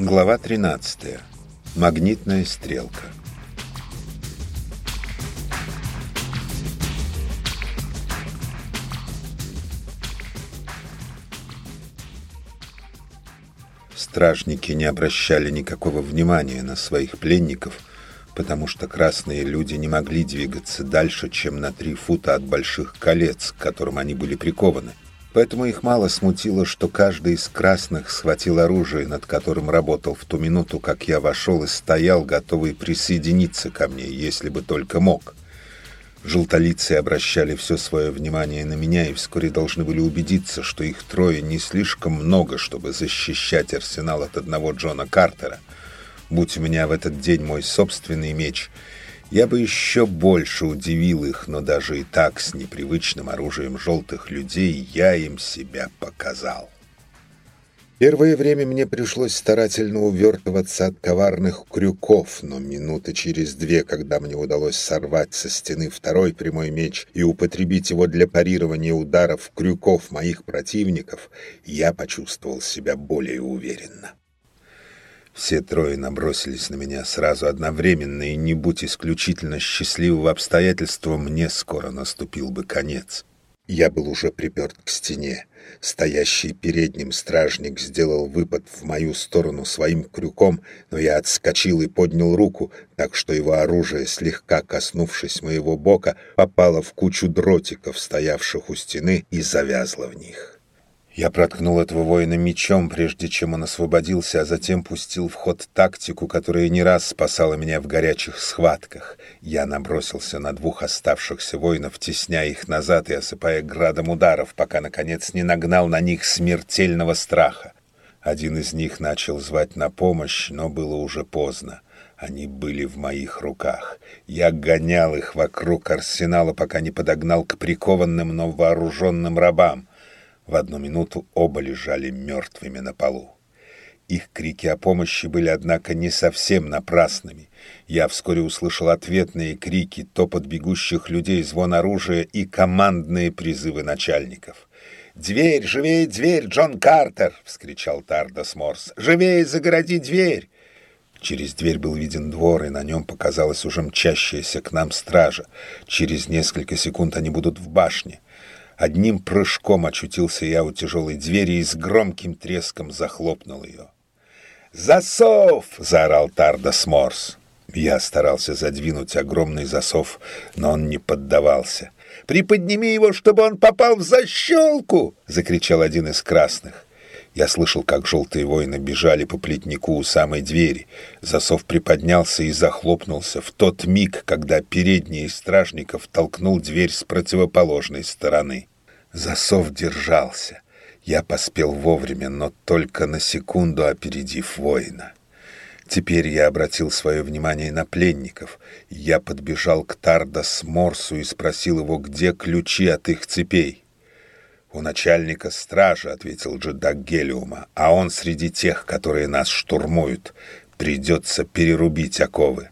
Глава 13. Магнитная стрелка. Стражники не обращали никакого внимания на своих пленников, потому что красные люди не могли двигаться дальше, чем на три фута от больших колец, к которым они были прикованы. Поэтому их мало смутило, что каждый из красных схватил оружие, над которым работал в ту минуту, как я вошел и стоял, готовый присоединиться ко мне, если бы только мог. Желтолицы обращали все свое внимание на меня и вскоре должны были убедиться, что их трое не слишком много, чтобы защищать арсенал от одного Джона Картера. Будь у меня в этот день мой собственный меч — я бы еще больше удивил их, но даже и так с непривычным оружием желтых людей я им себя показал. Первое время мне пришлось старательно увертываться от коварных крюков, но минуты через две, когда мне удалось сорвать со стены второй прямой меч и употребить его для парирования ударов крюков моих противников, я почувствовал себя более уверенно. Все трое набросились на меня сразу одновременно, и не будь исключительно счастливого обстоятельства, мне скоро наступил бы конец. Я был уже приперт к стене. Стоящий перед ним стражник сделал выпад в мою сторону своим крюком, но я отскочил и поднял руку, так что его оружие, слегка коснувшись моего бока, попало в кучу дротиков, стоявших у стены, и завязло в них. Я проткнул этого воина мечом, прежде чем он освободился, а затем пустил в ход тактику, которая не раз спасала меня в горячих схватках. Я набросился на двух оставшихся воинов, тесняя их назад и осыпая градом ударов, пока, наконец, не нагнал на них смертельного страха. Один из них начал звать на помощь, но было уже поздно. Они были в моих руках. Я гонял их вокруг арсенала, пока не подогнал к прикованным, но вооруженным рабам. В одну минуту оба лежали мертвыми на полу. Их крики о помощи были, однако, не совсем напрасными. Я вскоре услышал ответные крики, топот бегущих людей, звон оружия и командные призывы начальников. «Дверь! Живее дверь, Джон Картер!» — вскричал Тардос Морс. «Живее загороди дверь!» Через дверь был виден двор, и на нем показалась уже мчащаяся к нам стража. Через несколько секунд они будут в башне. Одним прыжком очутился я у тяжелой двери и с громким треском захлопнул ее. «Засов!» — заорал Тардас Морс. Я старался задвинуть огромный засов, но он не поддавался. «Приподними его, чтобы он попал в защелку!» — закричал один из красных. Я слышал, как желтые воины бежали по плетнику у самой двери. Засов приподнялся и захлопнулся в тот миг, когда передний из стражников толкнул дверь с противоположной стороны. Засов держался. Я поспел вовремя, но только на секунду опередив воина. Теперь я обратил свое внимание на пленников. Я подбежал к Тардас Морсу и спросил его, где ключи от их цепей. «У начальника стражи», — ответил Джедак Гелиума, — «а он среди тех, которые нас штурмуют. Придется перерубить оковы».